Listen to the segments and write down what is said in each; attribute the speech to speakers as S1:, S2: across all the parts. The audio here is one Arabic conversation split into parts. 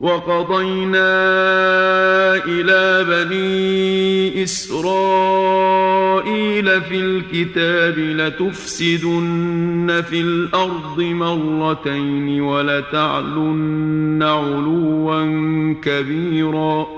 S1: وقضينا إلى بني إسرائيل في الكتاب لتفسدن في الأرض مرتين ولتعلن علوا كبيرا.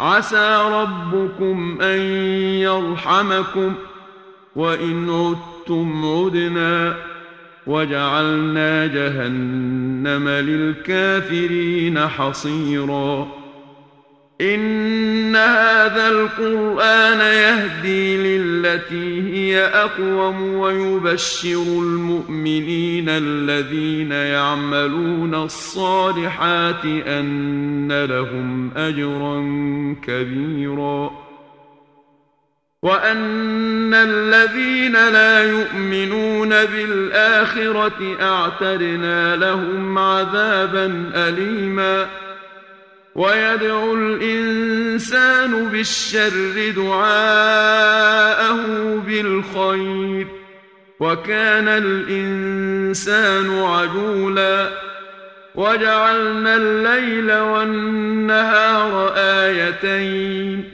S1: عسى ربكم أن يرحمكم وإن عدتم عدنا وجعلنا جهنم للكافرين حصيرا ان هذا القران يهدي للتي هي اقوم ويبشر المؤمنين الذين يعملون الصالحات ان لهم اجرا كبيرا وان الذين لا يؤمنون بالاخره اعتدنا لهم عذابا اليما ويدعو الإنسان بالشر دعاءه بالخير وكان الإنسان عجولا. وجعلنا الليل والنهار آيتين.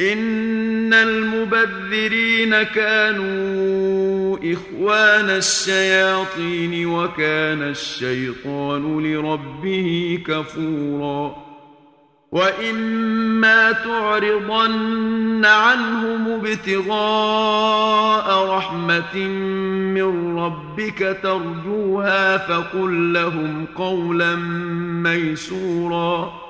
S1: إن المبذرين كانوا إخوان الشياطين وكان الشيطان لربه كفورا وإما تعرضن عنهم ابتغاء رحمة من ربك ترجوها فقل لهم قولا ميسورا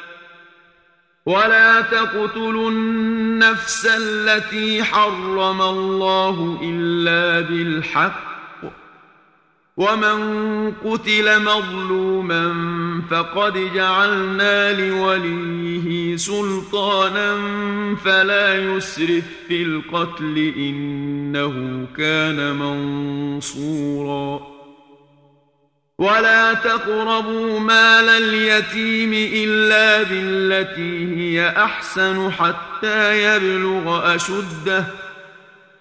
S1: ولا تقتلوا النفس التي حرم الله الا بالحق ومن قتل مظلوما فقد جعلنا لوليه سلطانا فلا يسرف في القتل انه كان منصورا ولا تقربوا مال اليتيم إلا بالتي هي أحسن حتى يبلغ أشده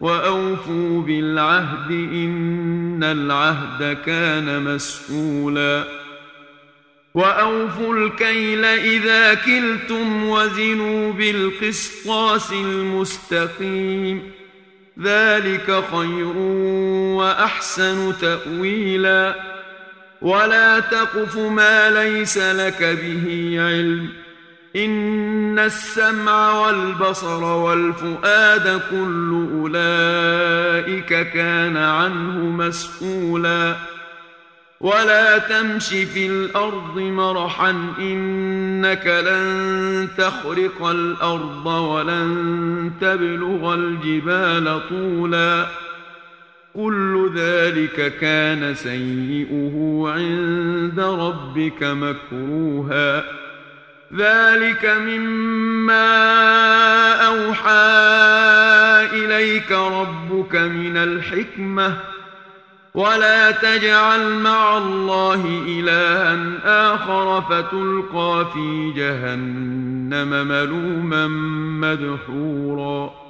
S1: وأوفوا بالعهد إن العهد كان مسؤولا وأوفوا الكيل إذا كلتم وزنوا بالقسطاس المستقيم ذلك خير وأحسن تأويلاً ولا تقف ما ليس لك به علم ان السمع والبصر والفؤاد كل اولئك كان عنه مسؤولا ولا تمش في الأرض مرحا انك لن تخرق الأرض ولن تبلغ الجبال طولا كل ذلك كان سيئه عند ربك مكروها. ذلك مما أوحى إليك ربك من الحكمة. ولا تجعل مع الله إلها آخر فتلقى في جهنم ملوما مدحورا.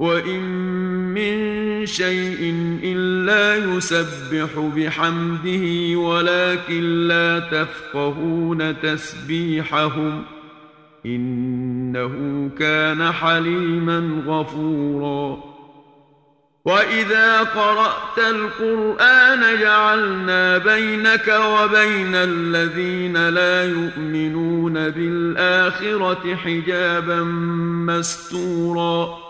S1: وإن من شيء إلا يسبح بحمده ولكن لا تفقهون تسبيحهم إنه كان حليما غفورا. وإذا قرأت القرآن جعلنا بينك وبين الذين لا يؤمنون بالآخرة حجابا مستورا.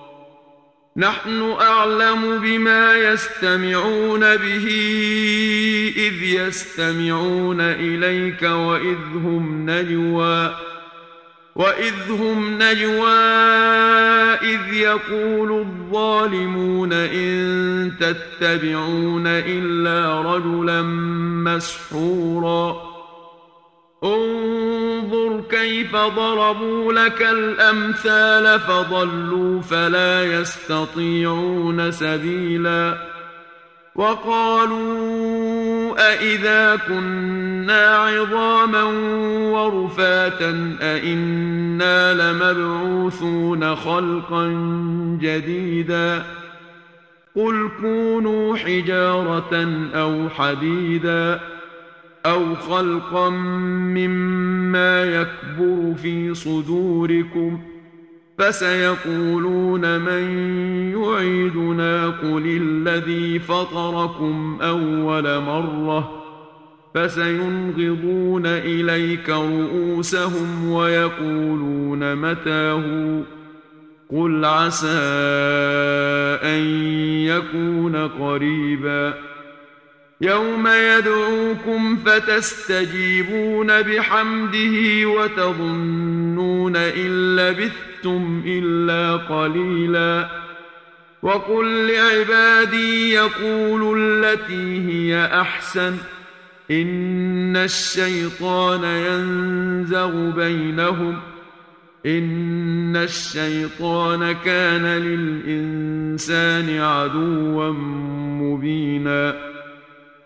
S1: نحن أعلم بما يستمعون به إذ يستمعون إليك وإذ هم نجوى وإذ هم نجوى إذ يقول الظالمون إن تتبعون إلا رجلا مسحورا انظر كيف ضربوا لك الأمثال فضلوا فلا يستطيعون سبيلا وقالوا أإذا كنا عظاما ورفاتا أإنا لمبعوثون خلقا جديدا قل كونوا حجارة أو حديدا أو خلقا مما يكبر في صدوركم فسيقولون من يعيدنا قل الذي فطركم أول مرة فسينغضون إليك رؤوسهم ويقولون متاه قل عسى أن يكون قريباً يوم يدعوكم فتستجيبون بحمده وتظنون إن لبثتم إلا قليلا. وقل لعبادي يقولوا التي هي أحسن. إن الشيطان ينزغ بينهم ۖ. إن الشيطان كان للإنسان عدوا مبينا.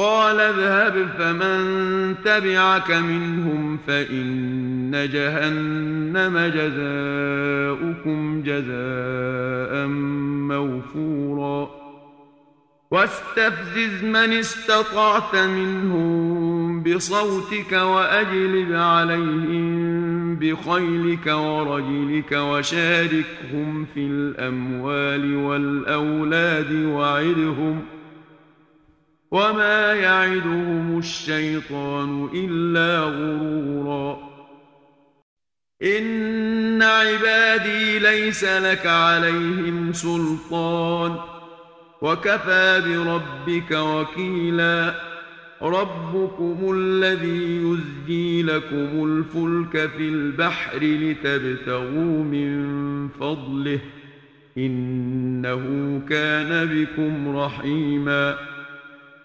S1: قال اذهب فمن تبعك منهم فإن جهنم جزاؤكم جزاء موفورا. واستفزز من استطعت منهم بصوتك وأجلب عليهم بخيلك ورجلك وشاركهم في الأموال والأولاد وعدهم وما يعدهم الشيطان الا غرورا. ان عبادي ليس لك عليهم سلطان. وكفى بربك وكيلا. ربكم الذي يزجي لكم الفلك في البحر لتبتغوا من فضله انه كان بكم رحيما.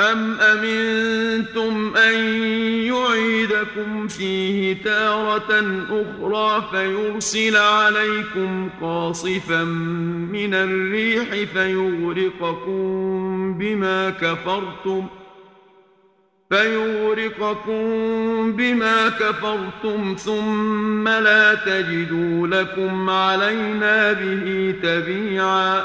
S1: أم أمنتم أن يعيدكم فيه تارة أخرى فيرسل عليكم قاصفا من الريح فيغرقكم بما كفرتم فيغرقكم بما كفرتم ثم لا تجدوا لكم علينا به تبيعا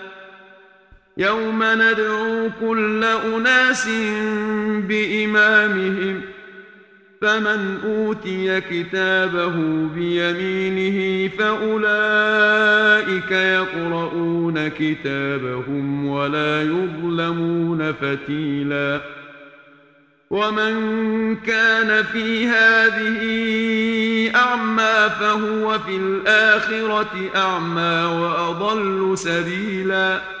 S1: يوم ندعو كل أناس بإمامهم فمن أوتي كتابه بيمينه فأولئك يقرؤون كتابهم ولا يظلمون فتيلا. ومن كان في هذه أعمى فهو في الآخرة أعمى وأضل سبيلا.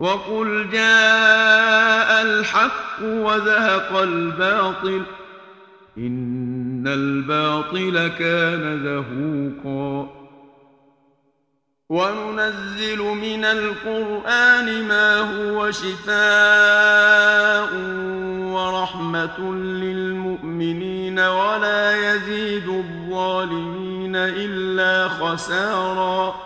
S1: وقل جاء الحق وزهق الباطل إن الباطل كان زهوقا. وننزل من القرآن ما هو شفاء ورحمة للمؤمنين ولا يزيد الظالمين إلا خسارا.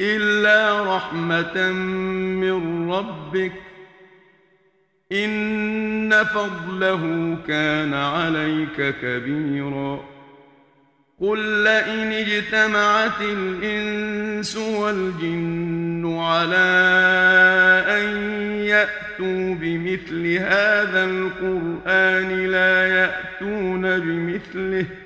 S1: إلا رحمة من ربك. إن فضله كان عليك كبيرا. قل لئن اجتمعت الإنس والجن على أن يأتوا بمثل هذا القرآن لا يأتون بمثله ۖ.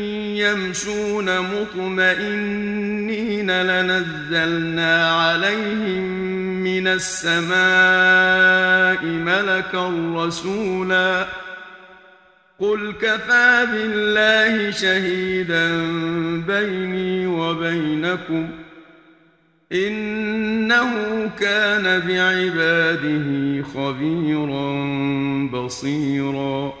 S1: يمشون مطمئنين لنزلنا عليهم من السماء ملكا رسولا. قل كفى بالله شهيدا بيني وبينكم. إنه كان بعباده خبيرا بصيرا.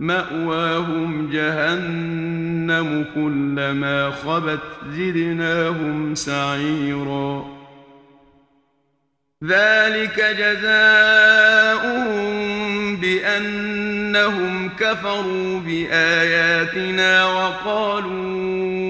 S1: مأواهم جهنم كلما خبت زدناهم سعيرا. ذلك جزاؤهم بأنهم كفروا بآياتنا وقالوا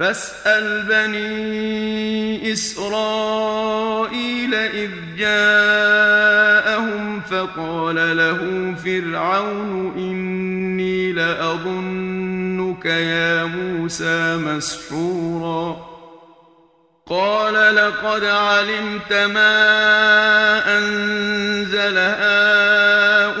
S1: فاسأل بني إسرائيل إذ جاءهم فقال له فرعون إني لأظنك يا موسى مسحورا. قال لقد علمت ما أنزل هؤلاء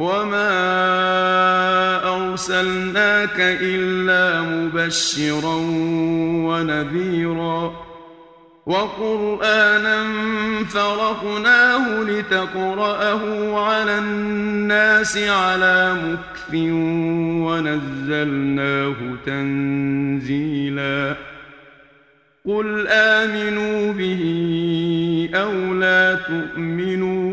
S2: وما أرسلناك إلا مبشرا ونذيرا وقرآنا فرقناه لتقرأه على الناس على مكف ونزلناه تنزيلاً قل آمنوا به أو لا تؤمنوا